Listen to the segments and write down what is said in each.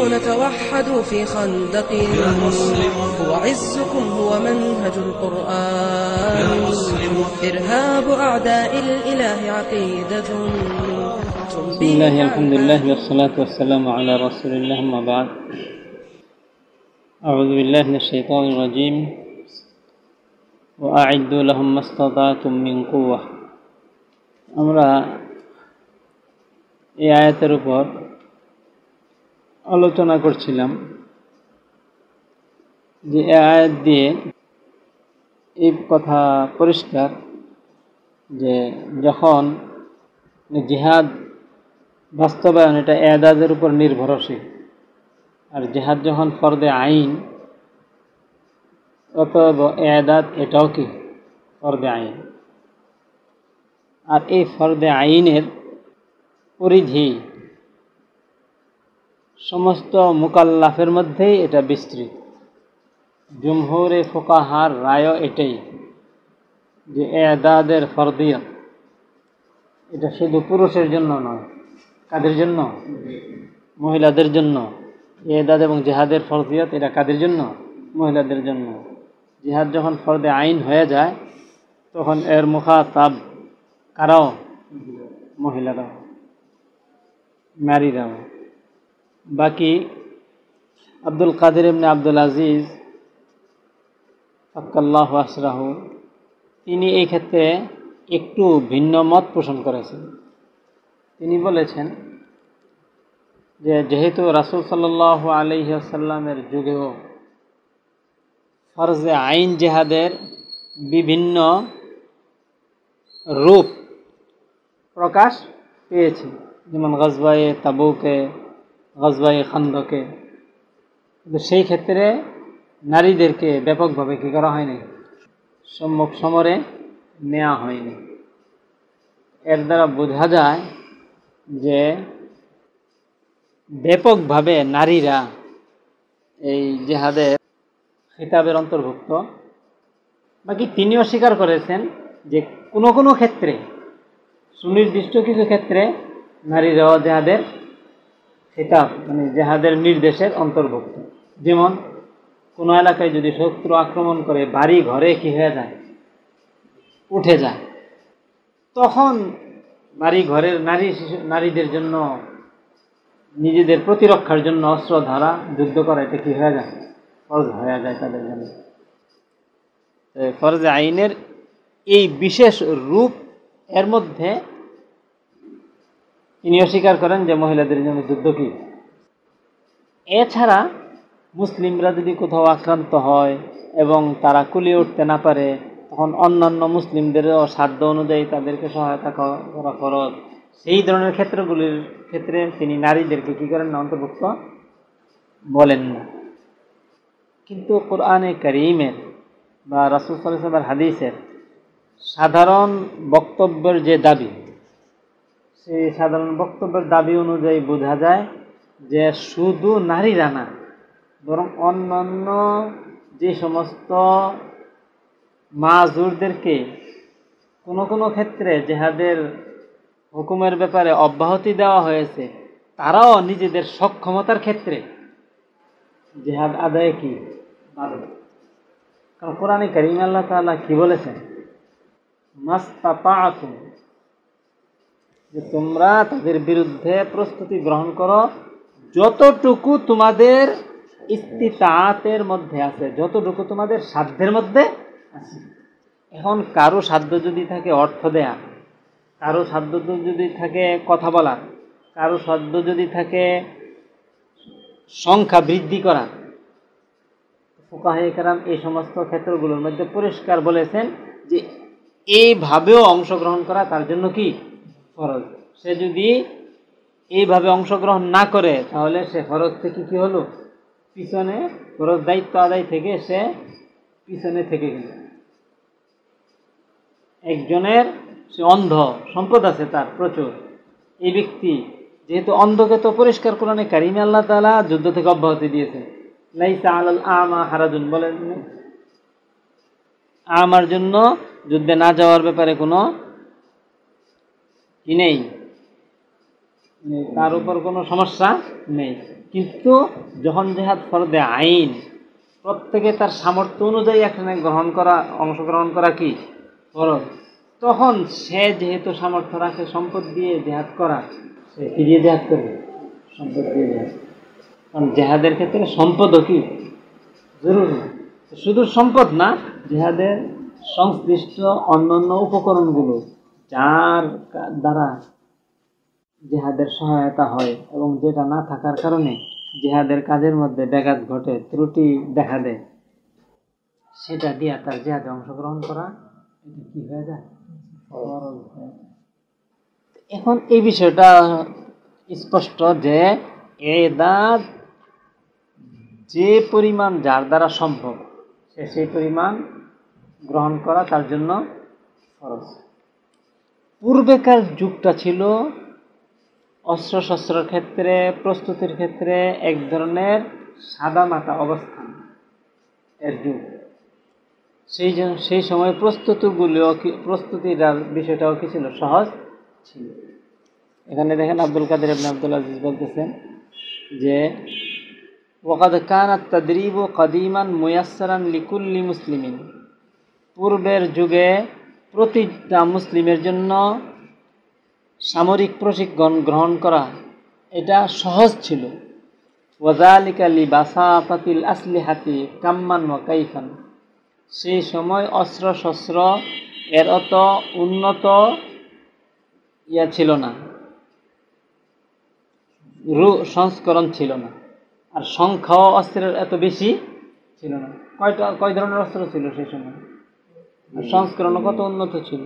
المسلمون توحدوا في خندق هو عزكم هو منهج القرآن إرهاب أعداء الإله عقيدة بسم الله الحمد لله والصلاة والسلام على رسول الله أما بعد أعوذ بالله من الشيطان الرجيم وأعدوا لهم ما استطعتم من قوة আমরা এই আয়াতের উপর আলোচনা করছিলাম যে এই আয়াত দিয়ে এই কথা পরিষ্কার যে যখন জিহাদ বাস্তবায়ন এটা এদাদের উপর নির্ভরশীল। আর জেহাদ যখন ফর্দে আইন, অতএব এদাদ এটাও কি? ফর্দে আইন। আর এই ফর্দে আইনের পরিধি সমস্ত মুকাল্লাফের মধ্যেই এটা বিস্তৃত। জুমহুরে ফোকাহার রায় এটাই যে এদাদের ফর্দিয়ত এটা শুধু পুরুষের জন্য নয়, কাদের জন্য? মহিলাদের জন্য। এদাদ এবং জেহাদের ফরজিয়ত এটা কাদের জন্য? মহিলাদের জন্য। জেহাদ যখন ফর্দে আইন হয়ে যায়, তখন এর মুখাতাব কারাও? মহিলারাও। নারীরাও বাকি আব্দুল কাদের এমনি আব্দুল আজিজ ফক্কাল্লাহ আসরাহ তিনি এই ক্ষেত্রে একটু ভিন্ন মত পোষণ করেছেন। তিনি বলেছেন যে, যেহেতু রাসুল সাল্লাহ আলহিহাসাল্লামের যুগেও ফরজে আইন জেহাদের বিভিন্ন রূপ প্রকাশ পেয়েছে, যেমন গজবায়ে তাবুকে গজবায়ে খন্দকে। কিন্তু সেই ক্ষেত্রে নারীদেরকে ব্যাপকভাবে কী করা হয়নি? সম্মুখ সমরে নেওয়া হয়নি। এর দ্বারা বোঝা যায় যে ব্যাপকভাবে নারীরা এই জেহাদের খিতাবের অন্তর্ভুক্ত। বাকি তিনিও স্বীকার করেছেন যে কোনো কোনো ক্ষেত্রে, সুনির্দিষ্ট কিছু ক্ষেত্রে নারীরাও জেহাদের খিতাব মানে জেহাদের নির্দেশের অন্তর্ভুক্ত। যেমন, কোনো এলাকায় যদি শত্রু আক্রমণ করে, বাড়ি ঘরে কি হয়ে যায়? উঠে যায়। তখন বাড়ি ঘরের নারী শিশু, নারীদের জন্য, নিজেদের প্রতিরক্ষার জন্য অস্ত্র ধারা যুদ্ধ করা, এটা কী হয়ে যায়? ফরজ হয়ে যায় তাদের জন্য। ফরজ আইনের এই বিশেষ রূপ এর মধ্যে তিনি অস্বীকার করেন যে মহিলাদের জন্য যুদ্ধ কি? এছাড়া মুসলিমরা যদি কোথাও আক্রান্ত হয় এবং তারা কুলিয়ে উঠতে না পারে, তখন অন্যান্য মুসলিমদেরও সাধ্য অনুযায়ী তাদেরকে সহায়তা করা খরচ সেই ধরনের ক্ষেত্রগুলির ক্ষেত্রে তিনি নারীদেরকে কী করেন না অন্তর্ভুক্ত? বলেন না। কিন্তু কোরআনে করিমের বা রাসুল সাল্লামের হাদিসের সাধারণ বক্তব্যের যে দাবি সেই সাধারণ বক্তব্যের দাবি অনুযায়ী বোঝা যায় যে শুধু নারীরা না, বরং অন্যান্য যে সমস্ত মাজুরদেরকে কোনো কোনো ক্ষেত্রে জেহাদের হুকুমের ব্যাপারে অব্যাহতি দেওয়া হয়েছে, তারাও নিজেদের সক্ষমতার ক্ষেত্রে জেহাদ আদায় কি কারণ কোরআনে করিম আল্লাহ তাল্লাহ কি বলেছেন? মাস্তাপা যে তোমরা তাদের বিরুদ্ধে প্রস্তুতি গ্রহণ করো, যতটুকু তোমাদের ইস্তিতাতের মধ্যে আছে, যতটুকু তোমাদের সাধ্যের মধ্যে আছে। এখন কারও সাধ্য যদি থাকে অর্থ দেয়া, কারও সাধ্য যদি থাকে কথা বলা, কারও সাধ্য যদি থাকে সংখ্যা বৃদ্ধি করা। ফুকাহাম এই সমস্ত ক্ষেত্রগুলোর মধ্যে পরিষ্কার বলেছেন যে, এইভাবেও অংশগ্রহণ করা তার জন্য কি? ফরজ। সে যদি এইভাবে অংশগ্রহণ না করে, তাহলে সে ফরজ থেকে কি হলো? পিছনে ফরজ দায়িত্ব আদায় থেকে সে পিছনে থেকে গেল। একজনের সে অন্ধ, সম্পদ আছে তার প্রচুর। এই ব্যক্তি যেহেতু অন্ধকে তো পরিষ্কার কোরআনে কারিমে আল্লাহ তালা যুদ্ধ থেকে অব্যাহতি দিয়েছে লাইসা আলাল আমা হারাজুন বলেন। আমার জন্য যুদ্ধে না যাওয়ার ব্যাপারে কোনো নেই। তার উপর কোনো সমস্যা নেই। কিন্তু যখন জেহাদ ফরদে আইন, প্রত্যেকে তার সামর্থ্য অনুযায়ী এখানে গ্রহণ করা, অংশগ্রহণ করা কি? ফরজ। তখন সে যেহেতু সামর্থ্য রাখে সম্পদ দিয়ে জেহাদ করা, সে দিয়ে জেহাদ করবে? সম্পদ দিয়ে জেহাদ কারণ জেহাদের ক্ষেত্রে সম্পদও কি? জরুরি। শুধু সম্পদ না জেহাদের সংশ্লিষ্ট অন্যান্য উপকরণগুলো যার দ্বারা জেহাদের সহায়তা হয় এবং যেটা না থাকার কারণে জেহাদের কাজের মধ্যে ব্যাঘাত ঘটে ত্রুটি দেখা দেয় সেটা দিয়ে তার জেহাদে অংশগ্রহণ করা এটা কি হয়ে যায়। এখন এই বিষয়টা স্পষ্ট যে এদাদ যে পরিমাণ যার দ্বারা সম্ভব সে সেই পরিমাণ গ্রহণ করা তার জন্য ফরজ পূর্বেকার যুগটা ছিল অস্ত্রশস্ত্রের ক্ষেত্রে, প্রস্তুতির ক্ষেত্রে এক ধরনের সাদা সাদামাটা অবস্থান এর যুগ। সেই জন্য সেই সময় প্রস্তুতিগুলিও প্রস্তুতির বিষয়টাও কি ছিল? সহজ ছিল। এখানে দেখেন আব্দুল কাদের আপনি আব্দুল আজিজ বলতেছেন যে ওকাদ কানাত তদ্রিব কদিমান মুয়াসসারান লিকুল্লি মুসলিমিন। পূর্বের যুগে প্রতিটা মুসলিমের জন্য সামরিক প্রশিক্ষণ গ্রহণ করা এটা সহজ ছিল। ওয়াজালিকা লি বাসাফাতিল আসলিহাতি কাম্মান ওয়া কাইফান। সেই সময় অস্ত্র শস্ত্র এর অত উন্নত ইয়া ছিল না। রু সংস্করণ ছিল না। আর সংখ্যাও অস্ত্রের এত বেশি ছিল না। কয়টা, কয় ধরনের অস্ত্র ছিল সেই সময়? সংস্করণও কত উন্নত ছিল?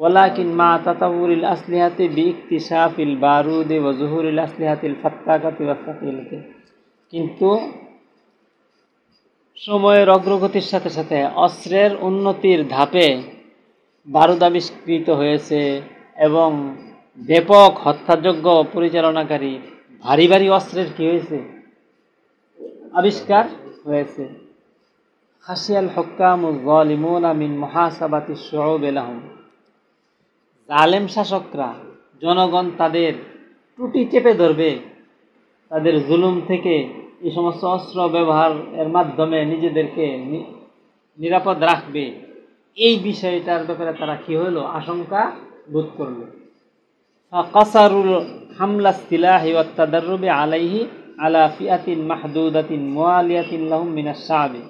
ওয়ালাকিন মা তাতাউরিল আসলিহাতি বিইকতিশাফিল বারুদে ওয়া জুহুরিল আসলিহাতিল ফাত্তাকাতি ওয়া কিন্তু সময়ের অগ্রগতির সাথে সাথে অস্ত্রের উন্নতির ধাপে বারুদ আবিষ্কৃত হয়েছে এবং ব্যাপক হত্যাযোগ্য পরিচালনাকারী ভারী ভারী অস্ত্রের কি হয়েছে? আবিষ্কার হয়েছে। হাসিয়াল মিন জালেম শাসকরা, জনগণ তাদের ত্রুটি চেপে ধরবে। তাদের জুলুম থেকে এই সমস্ত অস্ত্র ব্যবহার এর মাধ্যমে নিজেদেরকে নিরাপদ রাখবে। এই বিষয়টার ব্যাপারে তারা কি হলো? আশঙ্কা বোধ করল। কাসারুল হামলা সিলাহি ওয়াত্তাদাররুবি আলাইহি আলা ফিয়াতিন মাহদুদাতিন মুআলিয়াতিন লাহুম মিনাশ শাআবি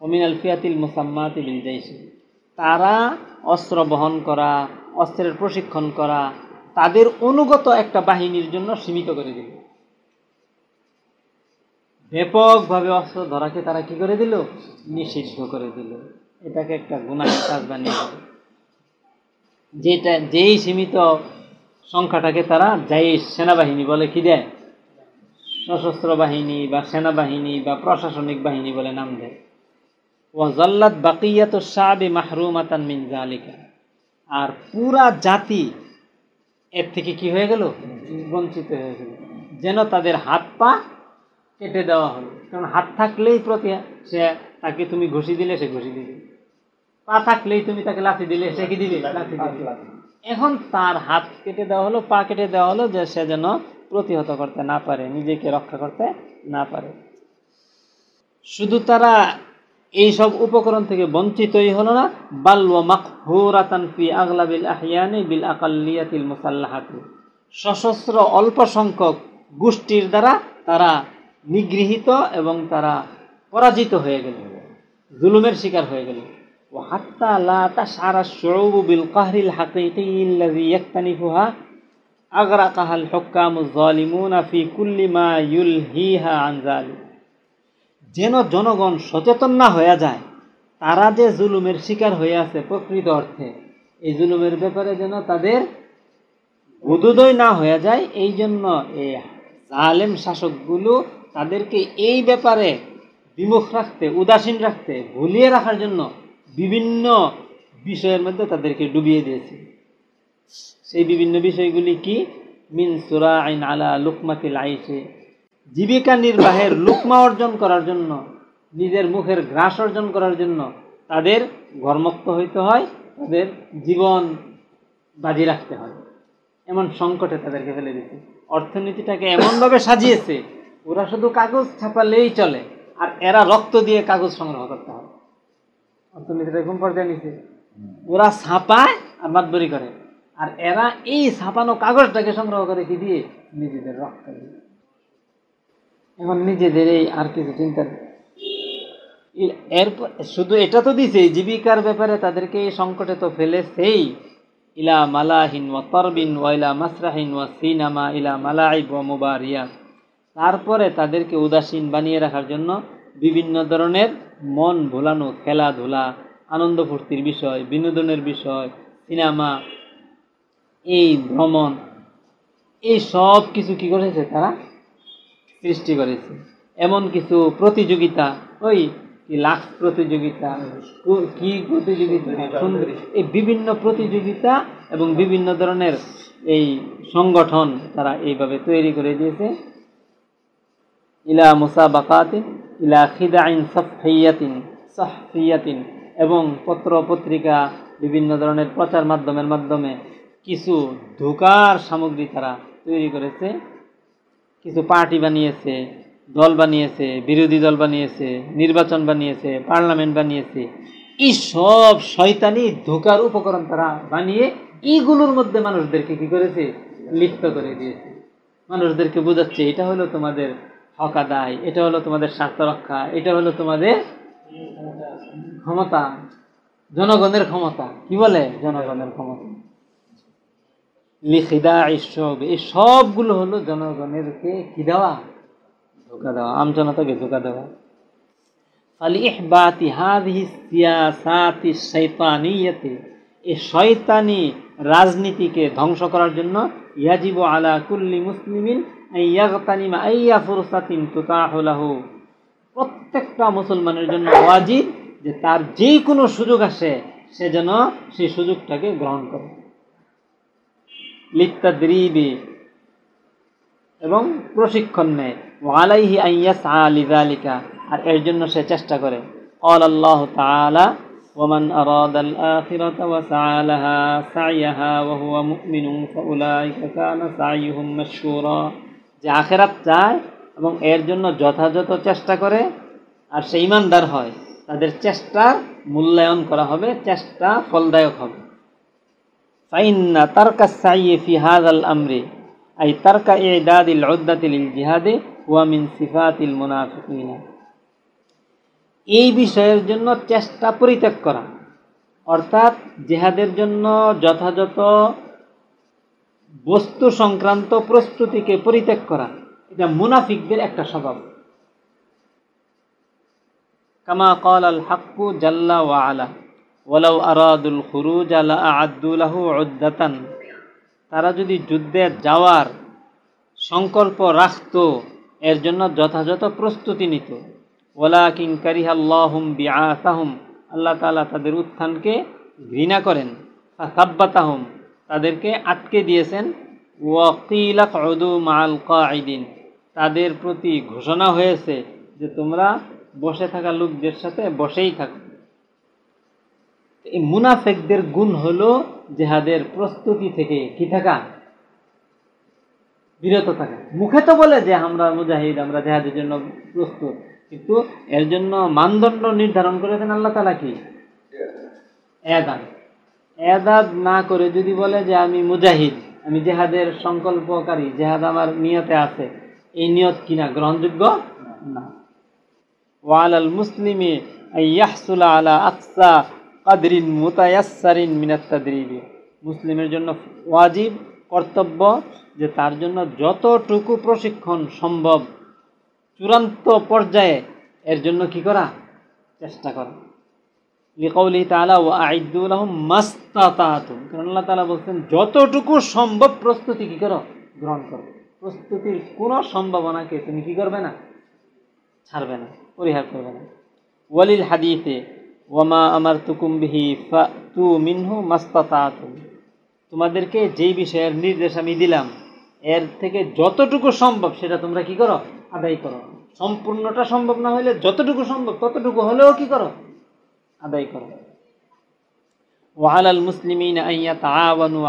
ও মিনাল ফিয়াতিল মুসাম্মাতি বিল জাইশি তারা অস্ত্র বহন করা, অস্ত্রের প্রশিক্ষণ করা, তাদের অনুগত একটা বাহিনীর জন্য সীমিত করে দিল। ব্যাপকভাবে অস্ত্র ধরাকে তারা কি করে দিল? নিষিদ্ধ করে দিল। এটাকে একটা গুণাহের কাজ বানিয়ে দিল। যেটা, যেই সীমিত সংখ্যাটাকে তারা যাই সেনাবাহিনী বলে কি দেয়? সশস্ত্র বাহিনী বা সেনাবাহিনী বা প্রশাসনিক বাহিনী বলে নাম দেয়। ওয়াজাল্লাত বাকিয়াত সাবি মাহরুমাতান মিন জালিকা আর পুরা জাতি এর থেকে কি হয়ে গেল? বঞ্চিত হয়ে গেল। যেন তাদের হাত পা কেটে দেওয়া হলো। কারণ হাত থাকলেই প্রতি সে তাকে তুমি ঘুষি দিলে সে ঘুষি দিবে। পা থাকলেই তুমি তাকে লাথি দিলে সে কি দিবে? লাথি দিবে। এখন তার হাত কেটে দেওয়া হলো পা কেটে দেওয়া হলো যে সে যেন প্রতিহত করতে না পারে নিজেকে রক্ষা করতে না পারে। শুধু তারা এই সব উপকরণ থেকে বঞ্চিতই হলো না বাল ওয়া মাকহুরাতান ফি আগলাবিল আহিয়ানি বিল আকাল্লিয়াতিল মুসাল্লাহাতি সশস্ত্র অল্প সংখ্যক গোষ্ঠীর দ্বারা তারা নিগৃহীত এবং তারা পরাজিত হয়ে গেল জুলুমের শিকার হয়ে গেল وحتى لا تشعر الشعوب بالقهر الحقيقي الذي يكتنفها أغرقها الحكام الظالمون في كل ما يلهيها عن ذلك যেন জনগণ সচেতন না হয়ে যায়, তারা যে জুলুমের শিকার হয়ে আছে প্রকৃত অর্থে। এই জুলুমের ব্যাপারে যেন তাদের বোধোদয় না হয়ে যায়, এই জন্য এই জালেম শাসকগুলো তাদেরকে এই ব্যাপারে বিমুখ রাখতে, উদাসীন রাখতে, ভুলিয়ে রাখার জন্য বিভিন্ন বিষয়ের মধ্যে তাদেরকে ডুবিয়ে দিয়েছে। সেই বিভিন্ন বিষয়গুলি কি? মিন সুরা আইন আলা লুকমাতিল আইসে জীবিকা নির্বাহের লুকমা অর্জন করার জন্য, নিজের মুখের গ্রাস অর্জন করার জন্য তাদের ঘর্মক্ত হইতে হয়, তাদের জীবন বাজি রাখতে হয়। এমন সংকটে তাদেরকে ফেলে দিতে অর্থনীতিটাকে এমনভাবে সাজিয়েছে, ওরা শুধু কাগজ ছাপালেই চলে, আর এরা রক্ত দিয়ে কাগজ সংগ্রহ করতে হবে অর্থনীতিটা কোন পর্যায়ে নিচ্ছে ওরা ছাপায় আর মাতবরি করে, আর এরা এই ছাপানো কাগজটাকে সংগ্রহ করে কি দিয়ে? নিজেদের রক্ত দিয়ে। এখন নিজেদের এই আর কিছু চিন্তা এরপর শুধু এটা তো দিছে, জীবিকার ব্যাপারে তাদেরকে এই সংকটে তো ফেলেছেই। ইলা মালাহিন ওয়া তরবিন ওয়া ইলা মাসরাহিন ওয়া সিনামা ইলা মালাইব ওয়া মুবারিয়াত তারপরে তাদেরকে উদাসীন বানিয়ে রাখার জন্য বিভিন্ন ধরনের মন ভোলানো, খেলাধুলা, আনন্দ ফুর্তির বিষয়, বিনোদনের বিষয়, সিনেমা, এই ভ্রমণ, এই সব কিছু কি করেছে তারা? সৃষ্টি করেছে। এমন কিছু প্রতিযোগিতা ওই কি লাখ প্রতিযোগিতা কি প্রতিযোগিতা এই বিভিন্ন প্রতিযোগিতা এবং বিভিন্ন ধরনের এই সংগঠন তারা এইভাবে তৈরি করে দিয়েছে। ইলা মুসাবাকাতিন ইলা খিদাইন সফিয়াতিন সফিয়াতিন এবং পত্র পত্রিকা বিভিন্ন ধরনের প্রচার মাধ্যমের মাধ্যমে কিছু ধোকার সামগ্রী তারা তৈরি করেছে। কিছু পার্টি বানিয়েছে, দল বানিয়েছে, বিরোধী দল বানিয়েছে, নির্বাচন বানিয়েছে, পার্লামেন্ট বানিয়েছে, এই সব শয়তানি ধোকার উপকরণ তারা বানিয়ে এইগুলোর মধ্যে মানুষদেরকে কি করেছে? লিপ্ত করে দিয়েছে। মানুষদেরকে বোঝাচ্ছে, এটা হলো তোমাদের হক আদায়, এটা হলো তোমাদের স্বার্থ রক্ষা, এটা হলো তোমাদের ক্ষমতা, জনগণের ক্ষমতা। কি বলে? জনগণের ক্ষমতা। লিখিদা এইসব এই সবগুলো হলো জনগণেরকে কি দেওয়া? ধোকা দেওয়া। আমজনতাকে ধোকা দেওয়া। ইহবাতি হাদিহি সিয়াসাতি শৈতানিয়াতে এই শয়তানি রাজনীতিকে ধ্বংস করার জন্য ইয়াজিব আলা কুল্লি মুসলিমিন ইয়াগতানিমা আইয়া ফুরসাতিন প্রত্যেকটা মুসলমানের জন্য ওয়াজিব যে তার যে কোনো সুযোগ আসে, সে যেন সেই সুযোগটাকে গ্রহণ করে। লিত্তাদ্রিবি এবং প্রশিক্ষণ নেয় ওয়ালাইহি আইয়াস আলিদালিকা আর এর জন্য সে চেষ্টা করে قال الله تعالى ومن أراد الآخرة وسعى لها سعيها وهو مؤمن فأولئك كان سعيهم مشكورا যে আখেরাত চায় এবং এর জন্য যথাযথ চেষ্টা করে আর সে ইমানদার হয় তাদের চেষ্টার মূল্যায়ন করা হবে চেষ্টা ফলদায়ক হবে তারকা সাইয়ে আমরে, আই তারকা ইদাদ ইল অদ্দাতিল ইল জিহাদে ওয়ামিন সিফাতিল এই বিষয়ের জন্য চেষ্টা পরিত্যাগ করা। অর্থাৎ জেহাদের জন্য যথাযথ বস্তু সংক্রান্ত প্রস্তুতিকে পরিত্যাগ করা, এটা মুনাফিকদের একটা স্বভাব। কামা কল আল হাক্কু জাল্লা ওয়া আলা। ওয়ালাউ আরাদুল খুরুজ আলা আদুলাহু উদ্দাতান। তারা যদি যুদ্ধে যাওয়ার সংকল্প রাখত, এর জন্য যথাযথ প্রস্তুতি নিত। ওলা কিং কারিহাল্লাহুম বিআসাহুম, আল্লাহ তাআলা তাদের উত্থানকে ঘৃণা করেন। সাব্বাতাহুম তাদেরকে আটকে দিয়েছেন। ওয়াকিলা কদু মাল কাঈদিন, তাদের প্রতি ঘোষণা হয়েছে যে তোমরা বসে থাকা লোকদের সাথে বসেই থাকো। এই মুনাফেকদের গুণ হলো জেহাদের প্রস্তুতি থেকে কি থাকা? বিরত থাকা। মুখে তো বলে যে আমরা মুজাহিদ, আমরা জেহাদের জন্য প্রস্তুত, কিন্তু এর জন্য মানদণ্ড নির্ধারণ করেছেন আল্লাহ তালা কি? এদাদ। না করে যদি বলে যে আমি মুজাহিদ, আমি জেহাদের সংকল্পকারী, জেহাদ আমার নিয়তে আছে, এই নিয়ত কিনা গ্রহণযোগ্য? না। ওয়ালাল মুসলিমে ইয়াহসুলা আলা আকসা কাদরিন মুতায়াসারিন মিনাত্তাদরিবি মুসলিমের জন্য ওয়াজিব, কর্তব্য যে তার জন্য যতটুকু প্রশিক্ষণ সম্ভব চূড়ান্ত পর্যায়ে এর জন্য কি করা? চেষ্টা করা। লিকৌলি তালা ও আইদুল আল্লাহ তালা বলছেন, যতটুকু সম্ভব প্রস্তুতি কি করো? গ্রহণ করো। প্রস্তুতির কোনো সম্ভাবনাকে তুমি কি করবে না? ছাড়বে না, পরিহার করবে না। ওয়ালিল হাদিতে ওয়ামা আমার তুকুম্বিহি ফা তু মিনহু তোমাদেরকে যেই বিষয়ের নির্দেশ আমি দিলাম, এর থেকে যতটুকু সম্ভব সেটা তোমরা কি করো? আদায় করো। সম্পূর্ণটা সম্ভব না হলে যতটুকু সম্ভব ততটুকু হলেও কি করো? আদায় করো। ওয়ালাল মুসলিমিন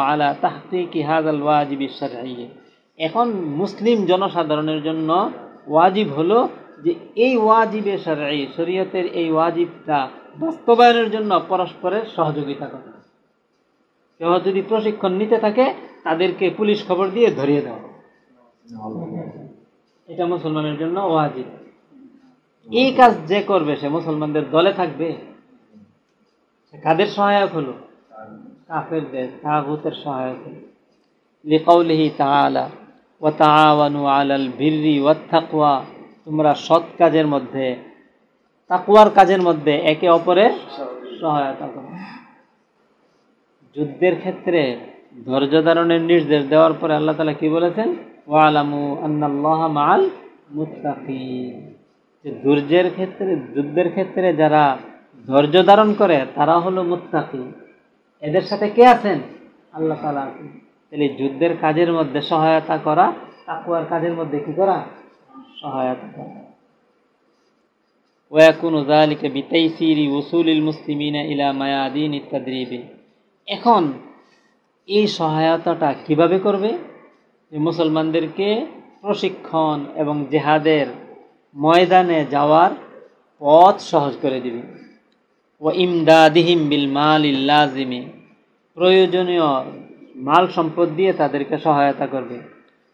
আলা তাহতিকি হাদাল ওয়াজিব শারঈ এখন মুসলিম জনসাধারণের জন্য ওয়াজিব হলো যে এই ওয়াজিবে শারঈ শরীয়তের এই ওয়াজিবটা বাস্তবায়নের জন্য পরস্পরের সহযোগিতা করা। কেউ যদি প্রশিক্ষণ নিতে থাকে, তাদেরকে পুলিশ খবর দিয়ে ধরিয়ে দেওয়া এটা মুসলমানের জন্য ওয়াজিব। এই কাজ যে করবে, সে মুসলমানদের দলে থাকবে। কাদের সহায়ক হলো? কাফেরদের, তাগুতের সহায়ক হলো। লিকাউলিহি তাআলা, ওয়া তাআওয়ানু আলাল বিররি ওয়াত তোমরা সৎ কাজের মধ্যে তাকওয়ার কাজের মধ্যে একে অপরের সহায়তা করো। যুদ্ধের ক্ষেত্রে ধৈর্য ধারণের নির্দেশ দেওয়ার পরে আল্লাহ তালা কি বলেছেন? ওয়ালামু আন্নাল্লাহ মাল মুত্তাকিন। যে ধৈর্যের ক্ষেত্রে, যুদ্ধের ক্ষেত্রে যারা ধৈর্য ধারণ করে, তারা হলো মুত্তাকি এদের সাথে কে আছেন? আল্লাহ তালা আছেন। তাহলে যুদ্ধের কাজের মধ্যে সহায়তা করা তাকুয়ার কাজের মধ্যে কি করা? সহায়তা করা। ওয়াকুন জালিকে বিতাইসিরি ওসুলিল মুসলিমিনা ইলা মায়াদিন ইত্যাদিবে এখন এই সহায়তাটা কীভাবে করবে? মুসলমানদেরকে প্রশিক্ষণ এবং জেহাদের ময়দানে যাওয়ার পথ সহজ করে দিবে। ও ইমদাদিহিম বিল মাল ইল্লাজিমি প্রয়োজনীয় মাল সম্পদ দিয়ে তাদেরকে সহায়তা করবে।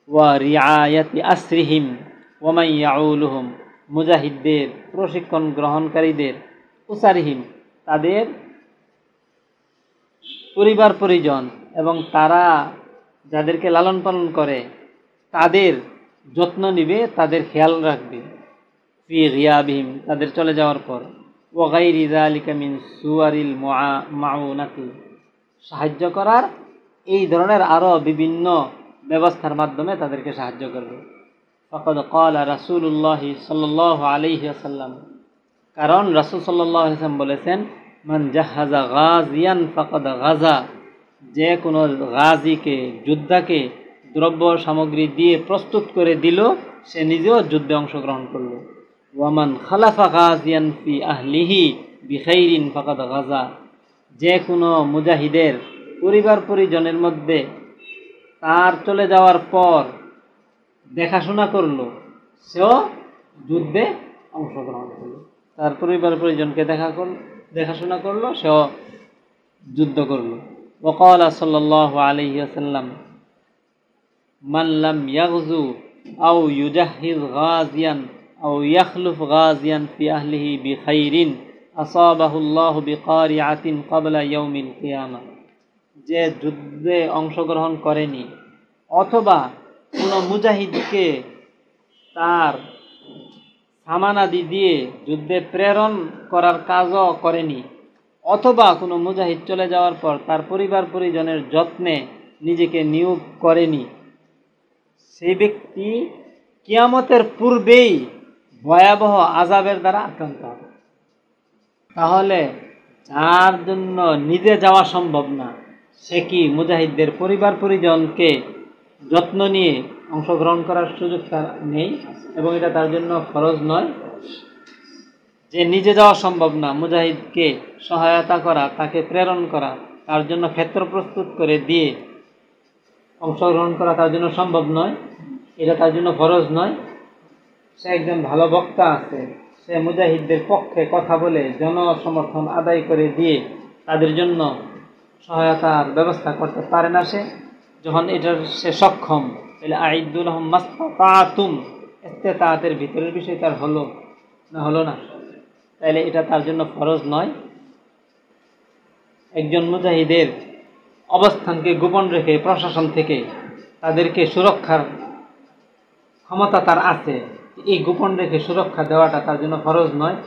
ওয়া রিয়ায়াতি আশ্রিহিম ওমাইয়াউলহম মুজাহিদদের, প্রশিক্ষণ গ্রহণকারীদের উসারিহিম তাদের পরিবার পরিজন এবং তারা যাদেরকে লালন পালন করে, তাদের যত্ন নিবে, তাদের খেয়াল রাখবে। ফি রিয়াবিহিম তাদের চলে যাওয়ার পর। ওগাই রিজা আলিকা মিন সুয়ারিল মাউনাতি। সাহায্য করার এই ধরনের আরও বিভিন্ন ব্যবস্থার মাধ্যমে তাদেরকে সাহায্য করবে। ফকদ কলা রাসুল্লাহ সাল্লাহ আলহি আসাল্লাম কারণ রাসুল সাল্লাহ বলেছেন, মান জাহাজা গাজিয়ান ফকদ গাজা। যে কোনো গাজিকে, যোদ্ধাকে দ্রব্য সামগ্রী দিয়ে প্রস্তুত করে দিল, সে নিজেও যুদ্ধে অংশগ্রহণ করল। ওয়ামান খালাফা গাজিয়ান ফি আহলিহি বিখাইরিন ফকদ গাজা। যে কোনো মুজাহিদের পরিবার পরিজনের মধ্যে তার চলে যাওয়ার পর দেখাশোনা করল, সেও যুদ্ধে অংশগ্রহণ করল। তার পরিবার পরিজনকে দেখা করল দেখাশোনা করল, সেও যুদ্ধ করল। ওকাল সাল্লাহ আলহিয়াসাল্লাম মাল্লাম ইয়াকজু আউ ইউজাহিদ গাজিয়ান আউ ইয়াখলুফ গাজিয়ান ফি আহলিহি বি খাইরিন আসাবাহুল্লাহ বিকারি আতিন কাবলা ইয়ৌমিন কিয়ামা। যে যুদ্ধে অংশগ্রহণ করেনি, অথবা কোনো মুজাহিদকে তার সামানাদি দিয়ে যুদ্ধে প্রেরণ করার কাজও করেনি, অথবা কোনো মুজাহিদ চলে যাওয়ার পর তার পরিবার পরিজনের যত্নে নিজেকে নিয়োগ করেনি। সেই ব্যক্তি কিয়ামতের পূর্বেই ভয়াবহ আজাবের দ্বারা আক্রান্ত হবে। তাহলে যার জন্য নিজে যাওয়া সম্ভব না। সে কি মুজাহিদদের পরিবার পরিজনকে যত্ন নিয়ে অংশগ্রহণ করার সুযোগ তার নেই এবং এটা তার জন্য খরচ নয়। যে নিজে যাওয়া সম্ভব না, মুজাহিদকে সহায়তা করা, তাকে প্রেরণ করা, তার জন্য ক্ষেত্র প্রস্তুত করে দিয়ে অংশগ্রহণ করা তার জন্য সম্ভব নয়, এটা তার জন্য ফরজ নয়। সে একজন ভালো বক্তা আছে, সে মুজাহিদদের পক্ষে কথা বলে জনসমর্থন আদায় করে দিয়ে তাদের জন্য সহায়তার ব্যবস্থা করতে পারে না সে। যখন এটার সে সক্ষম, তাহলে আইদুল মাস্তাতুম তাঁতের ভিতরের বিষয় তার হলো না হলো না? তাইলে এটা তার জন্য ফরজ নয়। একজন মুজাহিদের অবস্থানকে গোপন রেখে প্রশাসন থেকে তাদেরকে সুরক্ষার ক্ষমতা তার আছে। এই গোপন রেখে সুরক্ষা দেওয়াটা তার জন্য ফরজ নয়।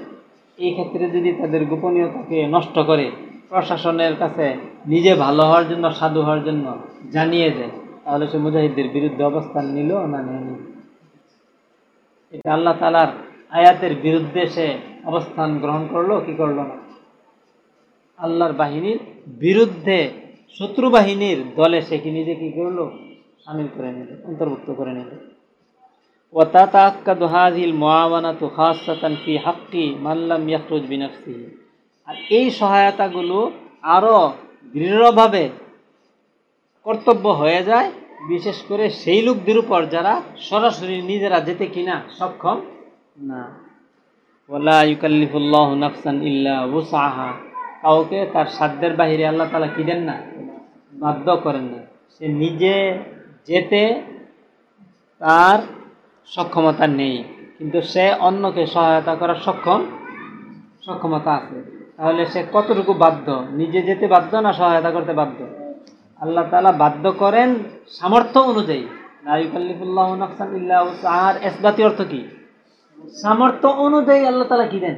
এই ক্ষেত্রে যদি তাদের গোপনীয়তাকে নষ্ট করে প্রশাসনের কাছে নিজে ভালো হওয়ার জন্য, সাধু হওয়ার জন্য জানিয়ে দেয়, তাহলে সে মুজাহিদদের বিরুদ্ধে অবস্থান নিল না নেয়নি এটা আল্লাহ তালার আয়াতের বিরুদ্ধে সে অবস্থান গ্রহণ করল, কি করল না? আল্লাহর বাহিনীর বিরুদ্ধে, শত্রু বাহিনীর দলে সে কি নিজে কি করল? সামিল করে নিল, অন্তর্ভুক্ত করে নিল। ওয়াতা তাক্কা মোয়াবানা তো ফি হাক্কি মাল্লাম ইয়াকরুজ বিনাফসিহি। আর এই সহায়তাগুলো আরও দৃঢ়ভাবে কর্তব্য হয়ে যায়, বিশেষ করে সেই লোকদের উপর যারা সরাসরি নিজেরা যেতে কিনা সক্ষম না। ওলা ইউকাল্লিফুল্লাহ নাফসান ইল্লা ওসাহা কাউকে তার সাধ্যের বাহিরে আল্লাহ তালা কি দেন না? বাধ্য করেন না। সে নিজে যেতে তার সক্ষমতা নেই। কিন্তু সে অন্যকে সহায়তা করার সক্ষম, সক্ষমতা আছে। তাহলে সে কতটুকু বাধ্য? নিজে যেতে বাধ্য না সহায়তা করতে বাধ্য? আল্লাহ তালা বাধ্য করেন সামর্থ্য অনুযায়ী। নাইকাল্লিফুল্লাহ নাফসান ইল্লা আর এসবাতি অর্থ কি? সামর্থ্য অনুযায়ী আল্লাহ তালা কি দেন?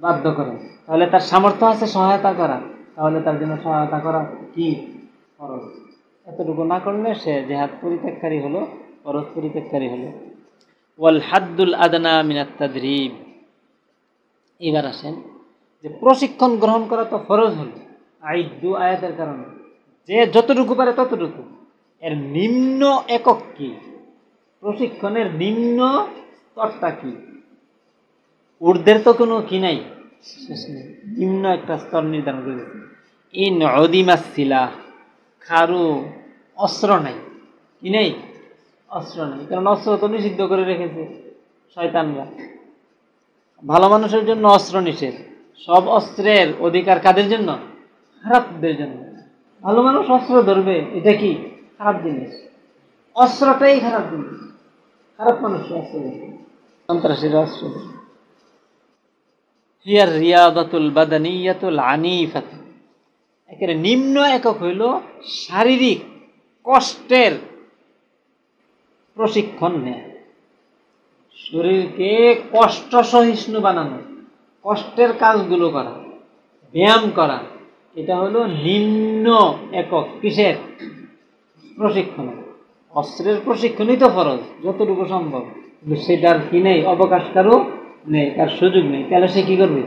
বাধ্য করেন। তাহলে তার সামর্থ্য আছে সহায়তা করা। তাহলে তার জন্য সহায়তা করা কি? ফরজ। এতটুকু না করলে সে জেহাদ পরিত্যাগকারী হলো, ফরজ পরিত্যাগকারী হলো। ওয়াল হাদ্দুল আদনা মিনাত তাদরিব। এবার আসেন যে প্রশিক্ষণ গ্রহণ করা তো ফরজ হলো। আইদু আয়াতের কারণে। যে যতটুকু পারে ততটুকু। এর নিম্ন একক কি? প্রশিক্ষণের নিম্ন স্তরটা কি? ঊর্ধ্বের তো কোনো কি নাই? শেষ নেই। নিম্ন একটা স্তর নির্ধারণ করে দিয়েছে। ইন অদিমাস শিলা খারু অস্ত্র নাই। কি নেই? অস্ত্র নেই। কারণ অস্ত্র তো নিষিদ্ধ করে রেখেছে শয়তানরা। ভালো মানুষের জন্য অস্ত্র নিষেধ। সব অস্ত্রের অধিকার কাদের জন্য? খারাপদের জন্য। ভালো মানুষ অস্ত্র ধরবে, এটা কি? খারাপ জিনিস। অস্ত্রটাই খারাপ জিনিস। খারাপ মানুষ অস্ত্র সন্ত্রাসীর অস্ত্র নিম্ন একক হইল শারীরিক কষ্টের প্রশিক্ষণ নেয়। শরীরকে কষ্ট সহিষ্ণু বানানো। কষ্টের কাজগুলো করা, ব্যায়াম করা, এটা হলো নিম্ন একক কিসের? প্রশিক্ষণ। অস্ত্রের প্রশিক্ষণই তো ফরজ, যতটুকু সম্ভব। কিন্তু সেটার কি নেই? অবকাশ কারও নেই, তার সুযোগ নেই। তাহলে সে কি করবে?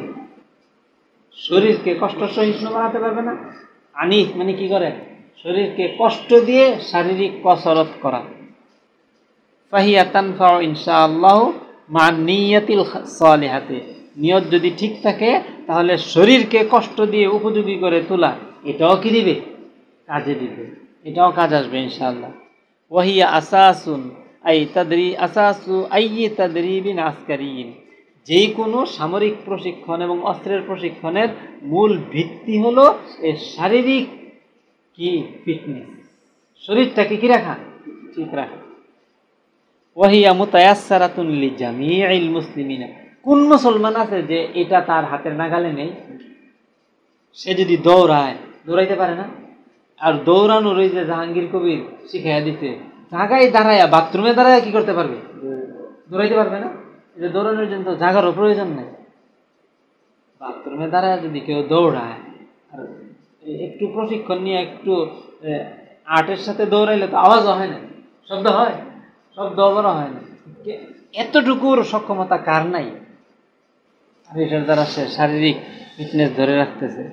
শরীরকে কষ্ট সহিষ্ণু বানাতে পারবে না। আনিফ মানে কি করে? শরীরকে কষ্ট দিয়ে শারীরিক কসরত করা। ফাহিয়া তানফা ইনশাআল্লাহ মা নিয়াতিল সালেহাতে। নিয়ত যদি ঠিক থাকে, তাহলে শরীরকে কষ্ট দিয়ে উপযোগী করে তোলা, এটাও কি দিবে? কাজে দিবে। এটাও কাজ আসবে ইনশাআল্লাহ। ওয়াহিয়া আসাসুন, আই তাদরি আসাসু আইয়ে তাদরিবিন আসকারিন। যে কোনো সামরিক প্রশিক্ষণ এবং অস্ত্রের প্রশিক্ষণের মূল ভিত্তি হলো এর শারীরিক কি? ফিটনেস। শরীরটাকে কি রাখা? ঠিক রাখা। ওয়াহিয়া মুতায়াসারাতুন লি জামিউল মুসলিমিনা। কোন মুসলমান আছে যে এটা তার হাতের নাগালে নেই? সে যদি দৌড়ায়, দৌড়াইতে পারে না? আর দৌড়ানোর ওই যে জাহাঙ্গীর কবির শিখাইয়া দিতে জায়গায় দাঁড়ায়া, বাথরুমে দাঁড়ায় কি করতে পারবে? দৌড়াইতে পারবে না? এটা দৌড়ানোর জন্য জাগারও প্রয়োজন নেই। বাথরুমে দাঁড়ায় যদি কেউ দৌড়ায়, আর একটু প্রশিক্ষণ নিয়ে একটু আর্টের সাথে দৌড়াইলে তো আওয়াজও হয় না। শব্দ হয়? শব্দ বড় হয় না। এতটুকুর সক্ষমতা কার নাই? এটার দ্বারা সে শারীরিক ফিটনেস ধরে রাখতেছে।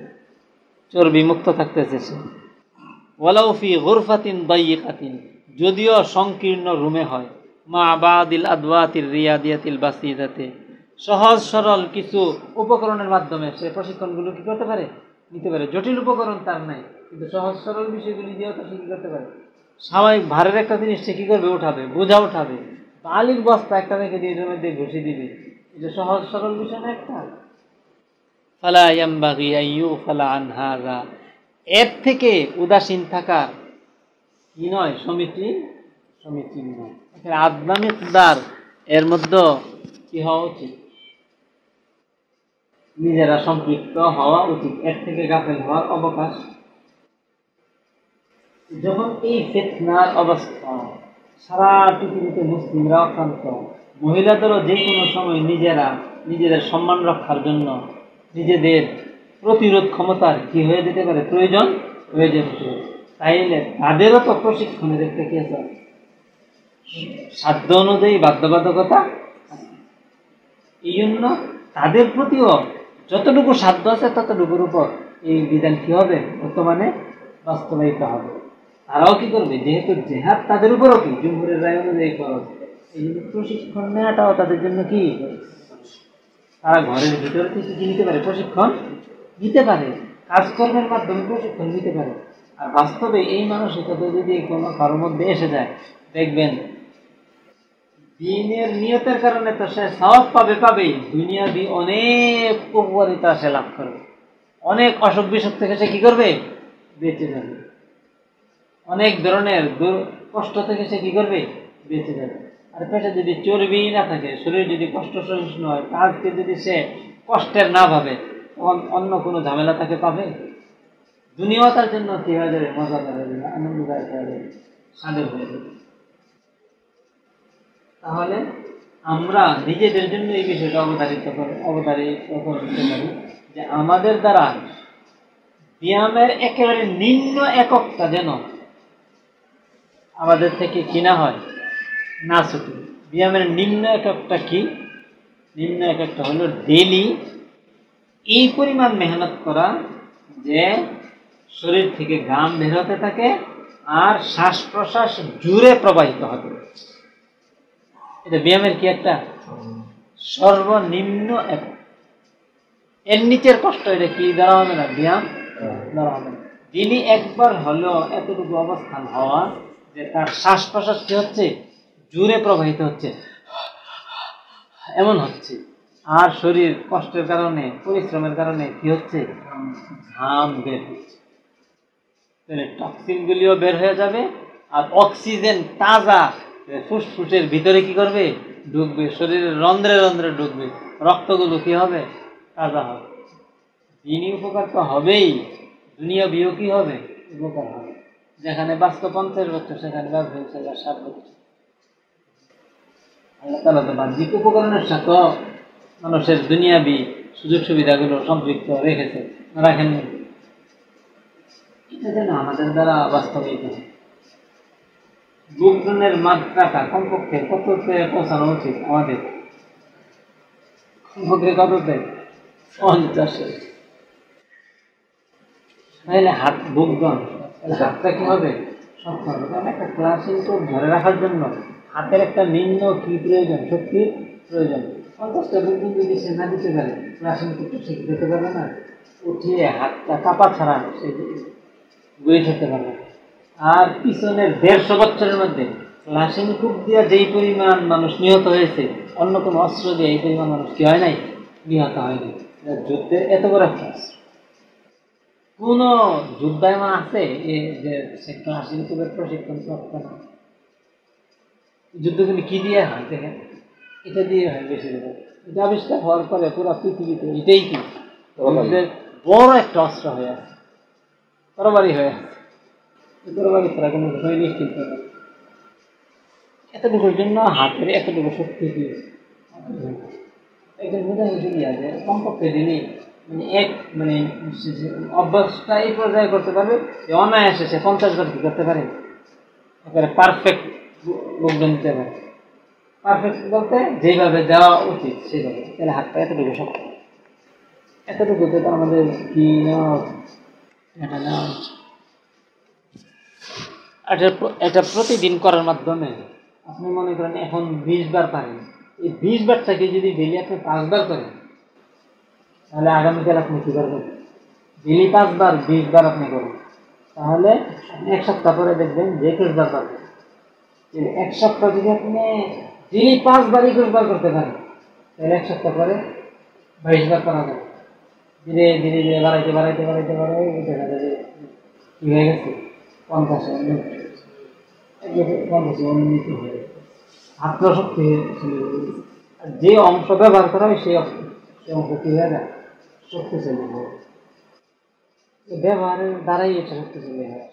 চর্বি মুক্ত থাকতেছে সে। ওয়ালাউফি গোরফাতিন দাইকাতিন যদিও সংকীর্ণ রুমে হয়। মা আবাদিল আদওয়াতিল রিয়াদিয়াতিল বাসিদাতে। সহজ সরল কিছু উপকরণের মাধ্যমে সে প্রশিক্ষণগুলো কি করতে পারে? নিতে পারে। জটিল উপকরণ তার নাই, কিন্তু সহজ সরল বিষয়গুলি দিয়েও তো সে কী করতে পারে? স্বাভাবিক ভারের একটা জিনিস সে কী করবে? উঠাবে, বোঝা উঠাবে। বালির বস্তা একটা রেখে দিয়ে এটার মধ্যে ঘুষি দিবে। এটা সহজ সরল বিষয় না একটা। ফালা ইয়াম্বাগি আইয়ু ফালা আনহারা এর থেকে উদাসীন থাকার কি নয়? সমীচীন সমীচীন নয়। আদনা মিকদার এর মধ্যে কি হওয়া উচিত? নিজেরা সম্পৃক্ত হওয়া উচিত। এর থেকে গাফেল হওয়ার অবকাশ। যখন এই ফেতনার অবস্থা সারা পৃথিবীতে মুসলিমরা অক্রান্ত মহিলাদেরও যে কোনো সময় নিজেরা নিজেদের সম্মান রক্ষার জন্য নিজেদের প্রতিরোধ ক্ষমতার কি হয়ে যেতে পারে প্রয়োজন হয়ে যেতে পারে। তাইলে তাদেরও তো প্রশিক্ষণের একটা কি আছে? সাধ্য অনুযায়ী বাধ্যবাধকতা এই জন্য তাদের প্রতিও যতটুকু সাধ্য আছে ততটুকুর উপর এই বিধান কি হবে? বর্তমানে বাস্তবায়িত হবে। তারাও কি করবে? যেহেতু জেহাদ তাদের উপরও কি? জুমহুরের রায় অনুযায়ী খরচ প্রশিক্ষণ নেওয়াটাও তাদের জন্য কি? তারা ঘরের ভিতরে থেকে কি নিতে পারে? প্রশিক্ষণ নিতে পারে। কাজকর্মের মাধ্যমে প্রশিক্ষণ নিতে পারে। আর বাস্তবে এই মানসিকতা যদি কোনো কারোর মধ্যে এসে যায়, দেখবেন দিনের নিয়তের কারণে তো সে সব পাবে, পাবেই। দুনিয়া দিয়ে অনেক উপকারিতা সে লাভ করবে। অনেক অসুখ বিসুখ থেকে সে কি করবে? বেঁচে যাবে। অনেক ধরনের কষ্ট থেকে সে কি করবে? বেঁচে যাবে। আর পেটে যদি চর্বি না থাকে, শরীর যদি কষ্ট সহিষ্ণু হয়, কাজকে যদি সে কষ্টের না ভাবে, তখন অন্য কোনো ঝামেলা তাকে পাবে? দুনিয়াও তার জন্য কি হয়ে যাবে? মজাদার হয়ে যাবে আনন্দদায়ক হয়ে যাবে, স্বাদের হয়ে যাবে। তাহলে আমরা নিজেদের জন্য এই বিষয়টা অবতারিত অবতারিত করতে পারি যে আমাদের দ্বারা ব্যায়ামের একেবারে নিম্ন এককটা যেন আমাদের থেকে কিনা হয় না ছুটি ব্যায়ামের নিম্ন এককটা কি? নিম্ন এককটা হলো ডেলি এই পরিমাণ মেহনত করা যে শরীর থেকে ঘাম বের হতে থাকে আর শ্বাস প্রশ্বাস জুড়ে প্রবাহিত হবে এটা ব্যায়ামের কি একটা? সর্বনিম্ন এক এর নিচের কষ্ট এটা কি? দ্বারা হবে না ব্যায়াম দ্বারা হবে না। দিনই একবার হলেও এতটুকু অবস্থান হওয়া যে তার শ্বাস প্রশ্বাস কি হচ্ছে? জুড়ে প্রবাহিত হচ্ছে। এমন হচ্ছে। আর শরীর কষ্টের কারণে, পরিশ্রমের কারণে কি হচ্ছে? ঘাম বের হচ্ছে। টক্সিনগুলিও বের হয়ে যাবে আর অক্সিজেন তাজা ফুসফুসের ভিতরে কি করবে? ঢুকবে শরীরের রন্ধ্রে রন্ধ্রে ঢুকবে রক্তগুলো কি হবে? তাজা হবে। দিনই উপকার তো হবেই। দুনিয়া বিও কি হবে। উপকার হবে। যেখানে বাস্তব পঞ্চাশ বছর সেখানে ব্যবহার ষাট বছর আল্লাহ তালা তো বাহ্যিক উপকরণের সাথে মানুষের দুনিয়াবি সুযোগ সুবিধাগুলো সম্পৃক্ত রেখেছে রাখেননি এটা যেন আমাদের দ্বারা বাস্তবিত। বুকজনের মাত্রাটা কমপক্ষে কততে পৌঁছানো উচিত আমাদের? কমপক্ষে কততে? পঞ্চাশে। তাহলে হাত তাহলে হাতটা কি শক্ত একটা ক্লাসিং ধরে রাখার জন্য। হাতের একটা নিম্ন কি প্রয়োজন? শক্তির প্রয়োজন। পঞ্চাশটা যদি সে না দিতে পারে ক্লাসিং কোডটা সে কি দিতে পারবে না। উঠিয়ে হাতটা কাপা ছাড়া সে গড়ে থাকতে পারবে আর পিছনের দেড়শো বছরের মধ্যে লাশিং কূপ দিয়ে যেই পরিমাণ মানুষ নিহত হয়েছে, অন্য কোনো অস্ত্র দিয়ে এই পরিমাণ মানুষ কি হয় নাই? নিহত হয়নি যুদ্ধের এত বড় অস্ত্র কোন যুদ্ধায়মান আছে যে সে লাশিং কূপের প্রশিক্ষণ প্রাপ্ত না? যুদ্ধগুলি কি দিয়ে হয় দেখেন এটা দিয়ে হয় বেশি এটা আবিষ্কার হওয়ার পরে পুরো পৃথিবীতে এটাই কি যুদ্ধের বড় একটা অস্ত্র হয়ে আছে তরবারি হয়ে আছে তরবারি ছাড়া কোনো সৈনিক কিনতে পারে এতটুকুর জন্য হাতের এতটুকু শক্তি কি একজন বোঝানো কি আছে কমপক্ষে দিনই মানে এক মানে অভ্যাসটা এই পর্যায়ে করতে পারবে যে অনায়াসে সে পঞ্চাশ বার কি করতে পারে একেবারে পারফেক্ট লোকজন দিতে পারে। পারফেক্ট বলতে? যেভাবে দেওয়া উচিত সেইভাবে। তাহলে হাতটা এতটুকু শক্ত এতটুকুতে তো আমাদের কি নেওয়া উচিত? এটা নেওয়া উচিত। এটা এটা প্রতিদিন করার মাধ্যমে আপনি মনে করেন এখন বিশ বার পারেন। এই বিশ বার থেকে যদি ডেলি আপনি পাঁচবার করেন তাহলে আগামীকাল আপনি কী করবেন? ডেলি পাঁচবার বিশ বার আপনি করুন তাহলে এক সপ্তাহ পরে দেখবেন যে একুশ বার পারবেন। এক সপ্তাহ যদি আপনি ডেলি পাঁচবার একুশ বার করতে পারেন, তাহলে এক সপ্তাহ পরে বাইশ বার করা যাবে। ধীরে ধীরে ধীরে বাড়াইতে বাড়াইতে বাড়াইতে বাড়াই দেখা যাবে কী হয়ে গেছে? পঞ্চাশে পঞ্চাশে উন্নতি হয়ে গেছে আত্মশক্তি যে অংশ ব্যবহার করা হয় সেই অংশ কী হয়ে যায়? শক্তিশালী হয় ব্যবহারের দ্বারাই এটা শক্তিশালী হয়ে